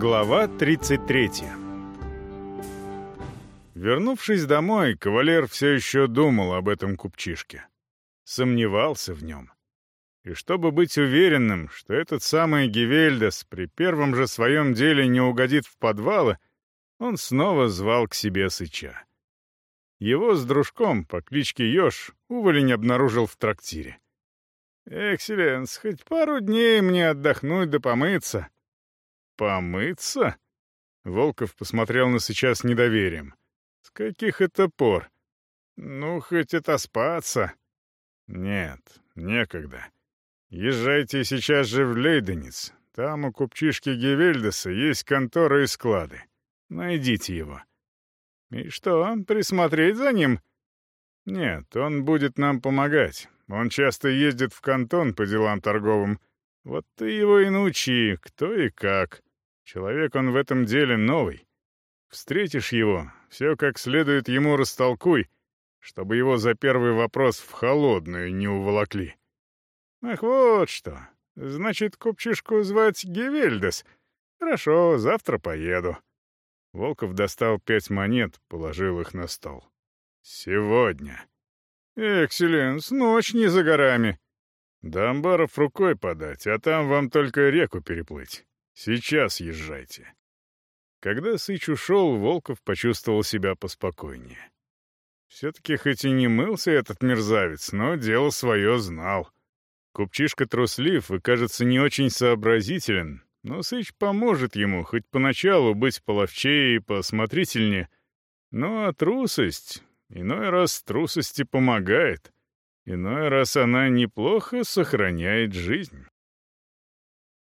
Глава 33 Вернувшись домой, кавалер все еще думал об этом купчишке. Сомневался в нем. И чтобы быть уверенным, что этот самый Гевельдес при первом же своем деле не угодит в подвалы, он снова звал к себе Сыча. Его с дружком по кличке Ёж уволень обнаружил в трактире. «Экселленс, хоть пару дней мне отдохнуть да помыться». «Помыться?» Волков посмотрел на Сыча с недоверием. «С каких это пор?» «Ну, хоть это спаться». «Нет, некогда. Езжайте сейчас же в Лейденец. Там у купчишки Гевельдеса есть конторы и склады. Найдите его». «И что, присмотреть за ним?» «Нет, он будет нам помогать. Он часто ездит в кантон по делам торговым. Вот ты его и научи, кто и как. Человек он в этом деле новый. Встретишь его, все как следует ему растолкуй, чтобы его за первый вопрос в холодную не уволокли. Ах, вот что. Значит, купчишку звать Гевельдес. Хорошо, завтра поеду. Волков достал пять монет, положил их на стол. «Сегодня». «Экселленс, ночь не за горами». «До рукой подать, а там вам только реку переплыть. Сейчас езжайте». Когда Сыч ушел, Волков почувствовал себя поспокойнее. Все-таки хоть и не мылся этот мерзавец, но дело свое знал. Купчишка труслив и, кажется, не очень сообразителен, но Сыч поможет ему хоть поначалу быть половчее и посмотрительнее. Ну а трусость Иной раз трусости помогает, иной раз она неплохо сохраняет жизнь.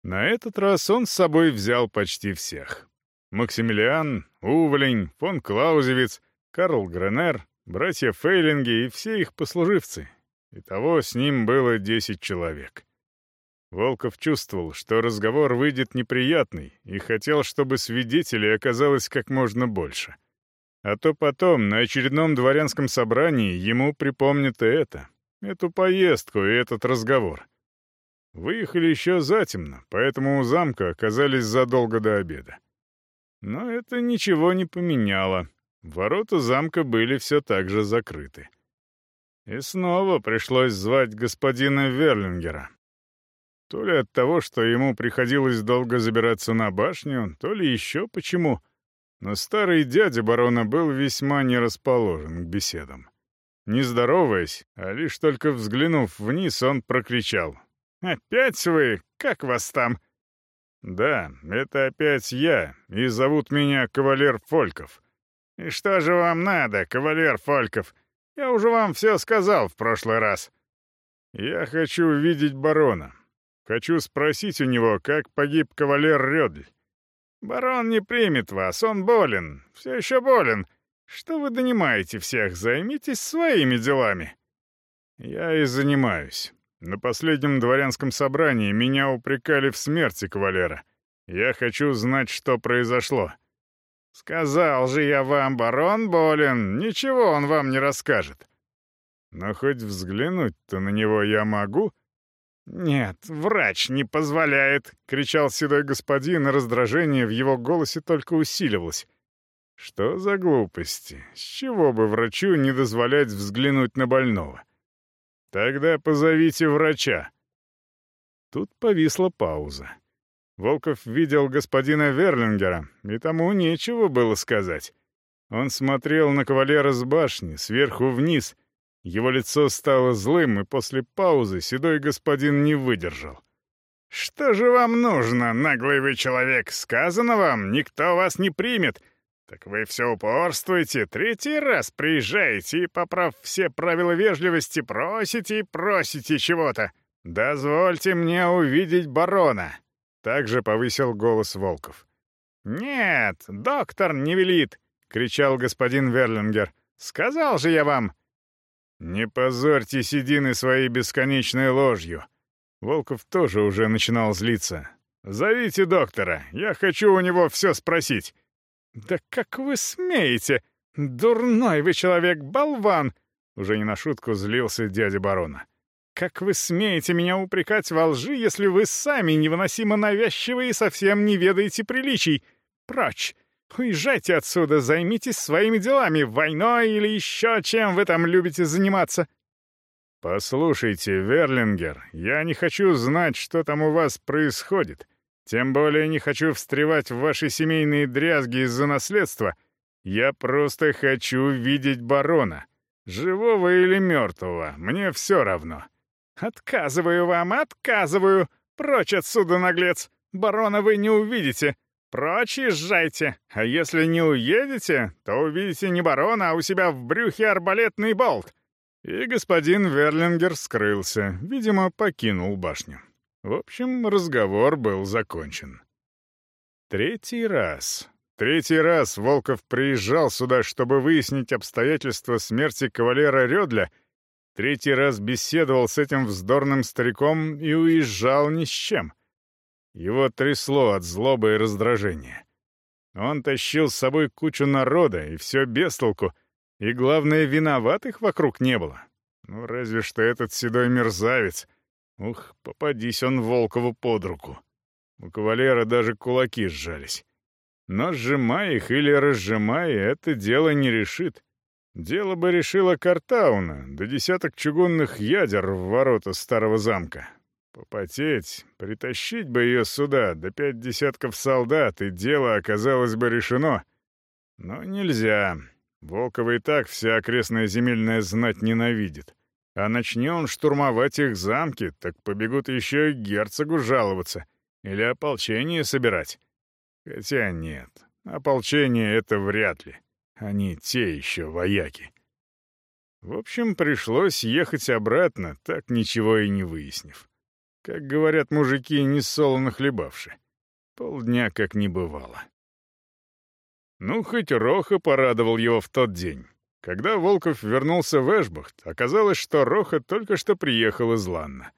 На этот раз он с собой взял почти всех. Максимилиан, Увлень, фон Клаузевиц, Карл Гренер, братья Фейлинги и все их послуживцы. Итого с ним было десять человек. Волков чувствовал, что разговор выйдет неприятный, и хотел, чтобы свидетелей оказалось как можно больше — а то потом, на очередном дворянском собрании, ему припомнят и это, эту поездку и этот разговор. Выехали еще затемно, поэтому у замка оказались задолго до обеда. Но это ничего не поменяло. Ворота замка были все так же закрыты. И снова пришлось звать господина Верлингера. То ли от того, что ему приходилось долго забираться на башню, то ли еще почему — но старый дядя барона был весьма не расположен к беседам. Не здороваясь, а лишь только взглянув вниз, он прокричал. «Опять вы? Как вас там?» «Да, это опять я, и зовут меня Кавалер Фольков». «И что же вам надо, Кавалер Фольков? Я уже вам все сказал в прошлый раз». «Я хочу увидеть барона. Хочу спросить у него, как погиб кавалер Рёдль. «Барон не примет вас, он болен, все еще болен. Что вы донимаете всех, займитесь своими делами». «Я и занимаюсь. На последнем дворянском собрании меня упрекали в смерти кавалера. Я хочу знать, что произошло». «Сказал же я вам, барон болен, ничего он вам не расскажет». «Но хоть взглянуть-то на него я могу?» «Нет, врач не позволяет!» — кричал седой господин, и раздражение в его голосе только усиливалось. «Что за глупости? С чего бы врачу не дозволять взглянуть на больного? Тогда позовите врача!» Тут повисла пауза. Волков видел господина Верлингера, и тому нечего было сказать. Он смотрел на кавалера с башни, сверху вниз — его лицо стало злым, и после паузы седой господин не выдержал. «Что же вам нужно, наглый вы человек? Сказано вам, никто вас не примет. Так вы все упорствуете, третий раз приезжаете и, поправ все правила вежливости, просите и просите чего-то. Дозвольте мне увидеть барона!» Также повысил голос Волков. «Нет, доктор не велит!» — кричал господин Верлингер. «Сказал же я вам, «Не позорьте седины своей бесконечной ложью!» Волков тоже уже начинал злиться. «Зовите доктора, я хочу у него все спросить». «Да как вы смеете? Дурной вы человек, болван!» Уже не на шутку злился дядя барона. как вы смеете меня упрекать во лжи, если вы сами невыносимо навязчивы и совсем не ведаете приличий? Прочь! Уезжайте отсюда, займитесь своими делами, войной или еще чем вы там любите заниматься». «Послушайте, Верлингер, я не хочу знать, что там у вас происходит. Тем более не хочу встревать в ваши семейные дрязги из-за наследства. Я просто хочу видеть барона. Живого или мертвого, мне все равно». «Отказываю вам, отказываю! Прочь отсюда, наглец! Барона вы не увидите! Прочь езжайте! А если не уедете, то увидите не барона, а у себя в брюхе арбалетный болт!» И господин Верлингер скрылся, видимо, покинул башню. В общем, разговор был закончен. Третий раз. Третий раз Волков приезжал сюда, чтобы выяснить обстоятельства смерти кавалера Рёдля — Третий раз беседовал с этим вздорным стариком и уезжал ни с чем. Его трясло от злобы и раздражения. Он тащил с собой кучу народа, и все без толку, и, главное, виноватых вокруг не было. Ну, разве что этот седой мерзавец. Ух, попадись он Волкову под руку. У кавалера даже кулаки сжались. Но сжимай их или разжимай, это дело не решит. Дело бы решила Картауна, да десяток чугунных ядер в ворота старого замка. Попотеть, притащить бы ее сюда, да пять десятков солдат, и дело оказалось бы решено. Но нельзя. Волкова и так вся окрестная земельная знать ненавидит. А начни он штурмовать их замки, так побегут еще и герцогу жаловаться или ополчение собирать. Хотя нет, ополчение — это вряд ли. Они те еще вояки. В общем, пришлось ехать обратно, так ничего и не выяснив. Как говорят мужики, не солоно хлебавши. Полдня как не бывало. Ну, хоть Роха порадовал его в тот день. Когда Волков вернулся в Эшбахт, оказалось, что Роха только что приехал из Ланна.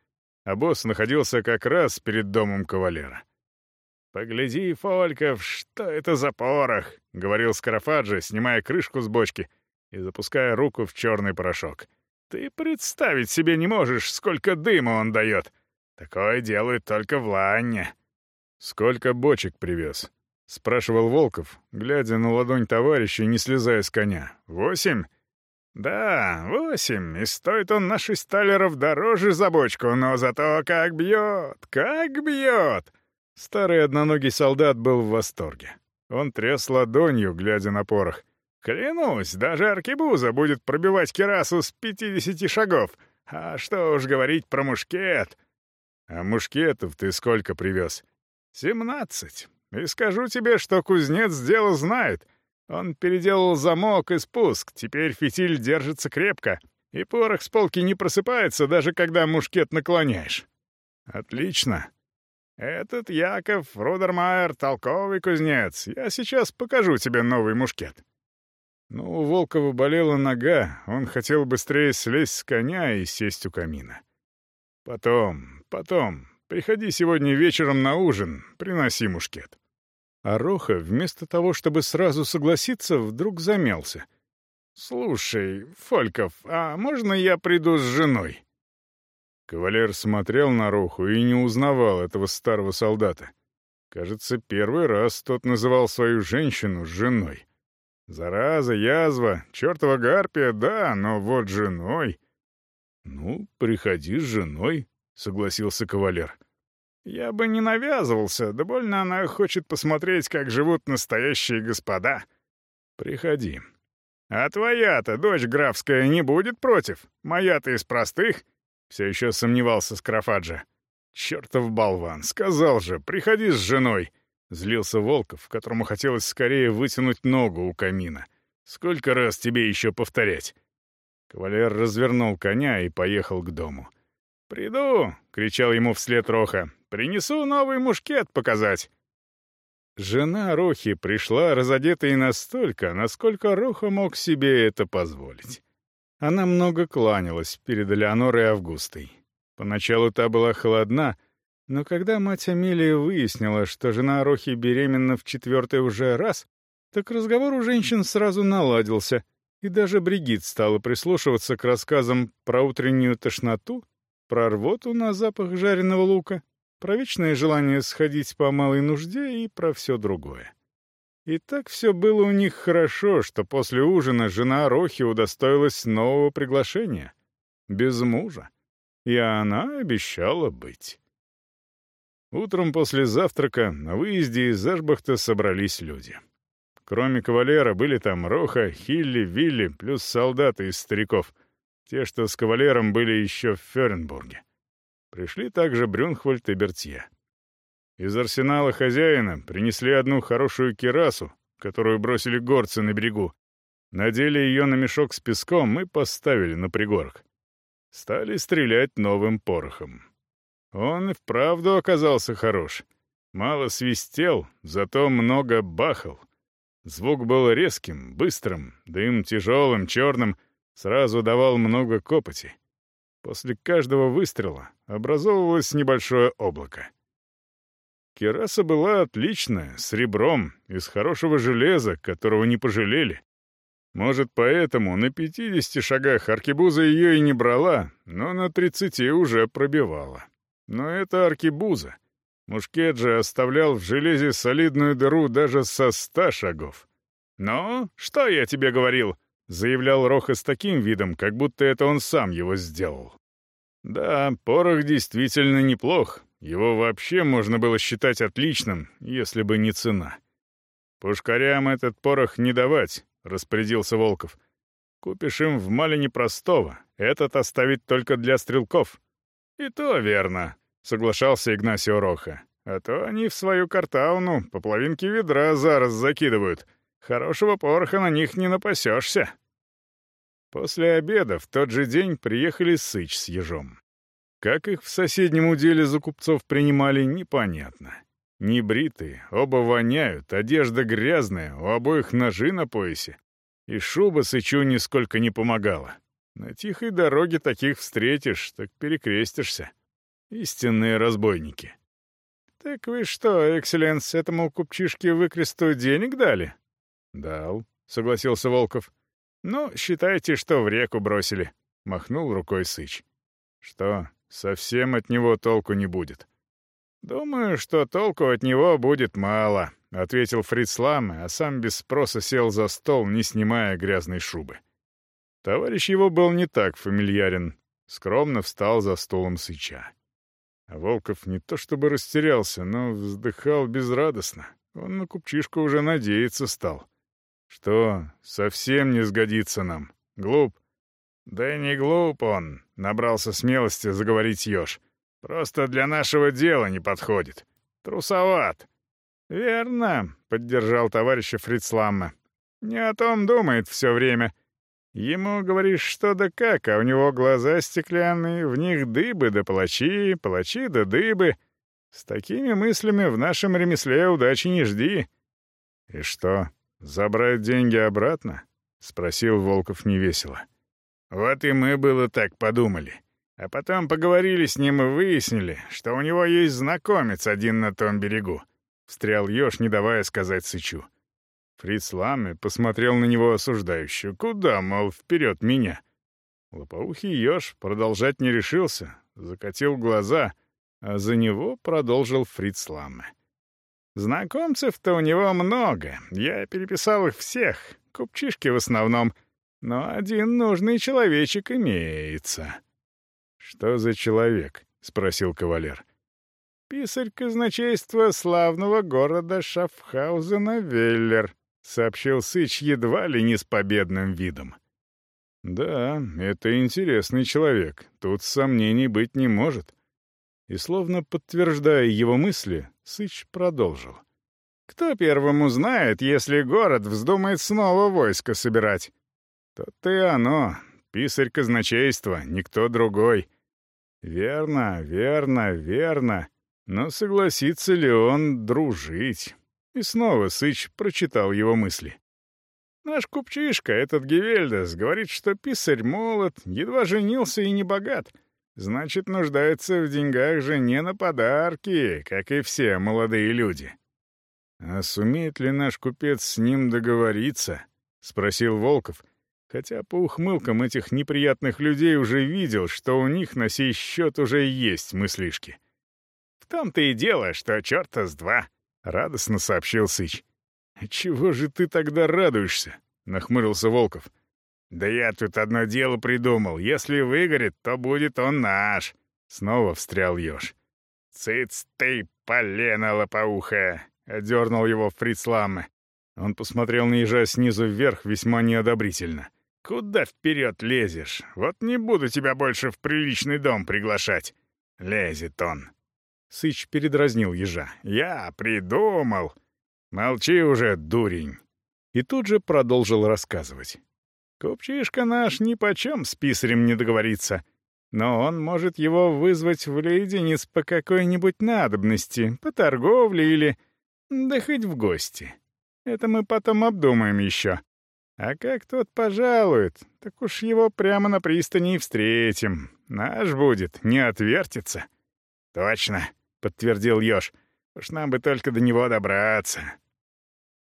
А босс находился как раз перед домом кавалера. «Погляди, Фольков, что это за порох?» — говорил Скарафаджи, снимая крышку с бочки и запуская руку в черный порошок. «Ты представить себе не можешь, сколько дыма он дает. Такое делают только в Ланне». «Сколько бочек привез?» — спрашивал Волков, глядя на ладонь товарища, не слезая с коня. «Восемь?» «Да, восемь, и стоит он на шесть талеров дороже за бочку, но зато как бьет, как бьет!» Старый одноногий солдат был в восторге. Он тряс ладонью, глядя на порох. «Клянусь, даже аркебуза будет пробивать керасу с пятидесяти шагов. А что уж говорить про мушкет!» «А мушкетов ты сколько привез?» «Семнадцать. И скажу тебе, что кузнец дело знает. Он переделал замок и спуск, теперь фитиль держится крепко, и порох с полки не просыпается, даже когда мушкет наклоняешь». «Отлично. «Этот Яков Рудермайер — толковый кузнец. Я сейчас покажу тебе новый мушкет». Но ну, у Волкова болела нога, он хотел быстрее слезть с коня и сесть у камина. «Потом, потом. Приходи сегодня вечером на ужин, приноси мушкет». А Роха, вместо того, чтобы сразу согласиться, вдруг замялся. «Слушай, Фольков, а можно я приду с женой?» Кавалер смотрел на Роху и не узнавал этого старого солдата. Кажется, первый раз тот называл свою женщину женой. Зараза, язва, чертова гарпия, да, но вот женой... «Ну, приходи с женой», — согласился кавалер. «Я бы не навязывался, да больно она хочет посмотреть, как живут настоящие господа. Приходи. А твоя-то, дочь графская, не будет против? Моя-то из простых, все еще сомневался Скрафаджа. «Чертов болван! Сказал же, приходи с женой!» Злился Волков, которому хотелось скорее вытянуть ногу у камина. «Сколько раз тебе еще повторять?» Кавалер развернул коня и поехал к дому. «Приду!» — кричал ему вслед Роха. «Принесу новый мушкет показать!» Жена Рохи пришла разодетой настолько, насколько Роха мог себе это позволить. Она много кланялась перед Элеонорой Августой. Поначалу та была холодна, но когда мать Амелия выяснила, что жена Рохи беременна в четвертый уже раз, так разговор у женщин сразу наладился, и даже Бригит стала прислушиваться к рассказам про утреннюю тошноту, про рвоту на запах жареного лука, про вечное желание сходить по малой нужде и про все другое. И так все было у них хорошо, что после ужина жена Рохи удостоилась нового приглашения. Без мужа. И она обещала быть. Утром после завтрака на выезде из Ашбахта собрались люди. Кроме кавалера были там Роха, Хилли, Вилли, плюс солдаты из стариков. Те, что с кавалером были еще в Ференбурге. Пришли также Брюнхвальд и Бертье. Из арсенала хозяина принесли одну хорошую кирасу, которую бросили горцы на берегу. Надели ее на мешок с песком и поставили на пригорок. Стали стрелять новым порохом. Он и вправду оказался хорош. Мало свистел, зато много бахал. Звук был резким, быстрым, дым тяжелым, черным, сразу давал много копоти. После каждого выстрела образовывалось небольшое облако. Кераса была отличная, с ребром, из хорошего железа, которого не пожалели. Может, поэтому на пятидесяти шагах аркебуза ее и не брала, но на тридцати уже пробивала. Но это аркебуза. Мушкет же оставлял в железе солидную дыру даже со ста шагов. «Ну, что я тебе говорил?» — заявлял Роха с таким видом, как будто это он сам его сделал. Да, порох действительно неплох, его вообще можно было считать отличным, если бы не цена. «Пушкарям этот порох не давать», — распорядился Волков. «Купишь им в Малине простого, этот оставить только для стрелков». «И то верно», — соглашался Игнасио Роха. «А то они в свою картауну по половинке ведра зараз закидывают. Хорошего пороха на них не напасешься». После обеда в тот же день приехали Сыч с ежом. Как их в соседнем уделе за купцов принимали, непонятно. Небритые, оба воняют, одежда грязная, у обоих ножи на поясе. И шуба Сычу нисколько не помогала. На тихой дороге таких встретишь, так перекрестишься. Истинные разбойники. «Так вы что, экселленс, этому купчишке выкресту денег дали?» «Дал», — согласился Волков. «Ну, считайте, что в реку бросили», — махнул рукой Сыч. «Что, совсем от него толку не будет. «Думаю, что толку от него будет мало», — ответил Фрицлам, а сам без спроса сел за стол, не снимая грязной шубы. Товарищ его был не так фамильярен, скромно встал за столом сыча. А Волков не то чтобы растерялся, но вздыхал безрадостно. Он на купчишку уже надеяться стал. «Что, совсем не сгодится нам? Глуп?» «Да не глуп он», — набрался смелости заговорить Ёж. «Просто для нашего дела не подходит. Трусоват». «Верно», — поддержал товарища Фрицламма. «Не о том думает все время. Ему говоришь что да как, а у него глаза стеклянные, в них дыбы да палачи, палачи да дыбы. С такими мыслями в нашем ремесле удачи не жди». «И что, забрать деньги обратно?» — спросил Волков невесело. Вот и мы было так подумали. А потом поговорили с ним и выяснили, что у него есть знакомец один на том берегу. Встрял Ёж, не давая сказать Сычу. Фриц Ламе посмотрел на него осуждающе. «Куда, мол, вперед меня?» Лопоухий Ёж продолжать не решился, закатил глаза, а за него продолжил Фриц Ламе. «Знакомцев-то у него много. Я переписал их всех. Купчишки в основном. Но один нужный человечек имеется». «Что за человек?» — спросил кавалер. «Писарь казначейства славного города Шафхаузена Веллер», — сообщил Сыч едва ли не с победным видом. «Да, это интересный человек, тут сомнений быть не может». И словно подтверждая его мысли, Сыч продолжил. «Кто первым узнает, если город вздумает снова войско собирать? То-то и оно, писарь казначейства, никто другой. Верно, верно, верно. Но согласится ли он дружить? И снова Сыч прочитал его мысли. Наш купчишка, этот Гевельдас, говорит, что писарь молод, едва женился и не богат. Значит, нуждается в деньгах же не на подарки, как и все молодые люди. А сумеет ли наш купец с ним договориться? — спросил Волков, хотя по ухмылкам этих неприятных людей уже видел, что у них на сей счет уже есть мыслишки. «В том-то и дело, что черта с два», — радостно сообщил Сыч. «Чего же ты тогда радуешься?» — нахмурился Волков. «Да я тут одно дело придумал. Если выгорит, то будет он наш», — снова встрял Ёж. «Цыц ты, полено лопоухая!» — одернул его Фриц Ламме. Он посмотрел на ежа снизу вверх весьма неодобрительно. «Куда вперед лезешь? Вот не буду тебя больше в приличный дом приглашать». Лезет он. Сыч передразнил ежа. «Я придумал!» «Молчи уже, дурень!» И тут же продолжил рассказывать. «Купчишка наш нипочем с писарем не договорится, но он может его вызвать в леденец по какой-нибудь надобности, по торговле или... да хоть в гости. Это мы потом обдумаем еще. А как тот пожалует, так уж его прямо на пристани и встретим. Наш будет, не отвертится». «Точно», — подтвердил Ёж. «Уж нам бы только до него добраться».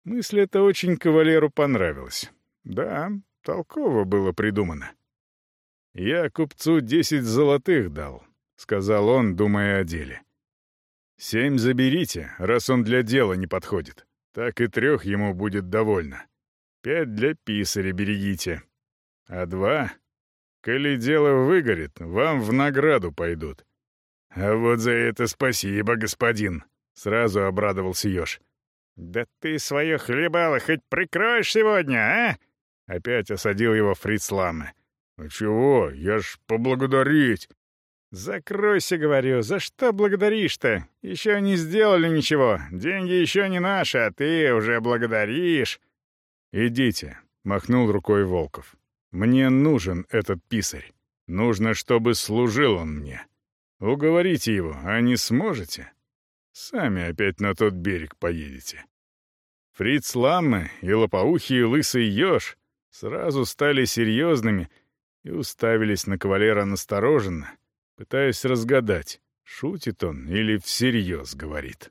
Мысль эта очень кавалеру понравилась. Да, толково было придумано. «Я купцу десять золотых дал», — сказал он, думая о деле. «Семь заберите, раз он для дела не подходит. Так и трех ему будет довольно. Пять для писаря берегите. А два, коли дело выгорит, вам в награду пойдут. А вот за это спасибо, господин, сразу обрадовался Ёж. Да ты свое хлебало хоть прикроешь сегодня, а? Опять осадил его Фриц Ламме. «А чего? Я ж поблагодарить!» «Закройся, говорю, за что благодаришь-то? Еще не сделали ничего, деньги еще не наши, а ты уже благодаришь». «Идите», — махнул рукой Волков. «Мне нужен этот писарь. Нужно, чтобы служил он мне. Уговорите его, а не сможете? Сами опять на тот берег поедете». Фриц Ламме и лопоухий лысый еж сразу стали серьезными и уставились на кавалера настороженно, пытаясь разгадать, шутит он или всерьез говорит.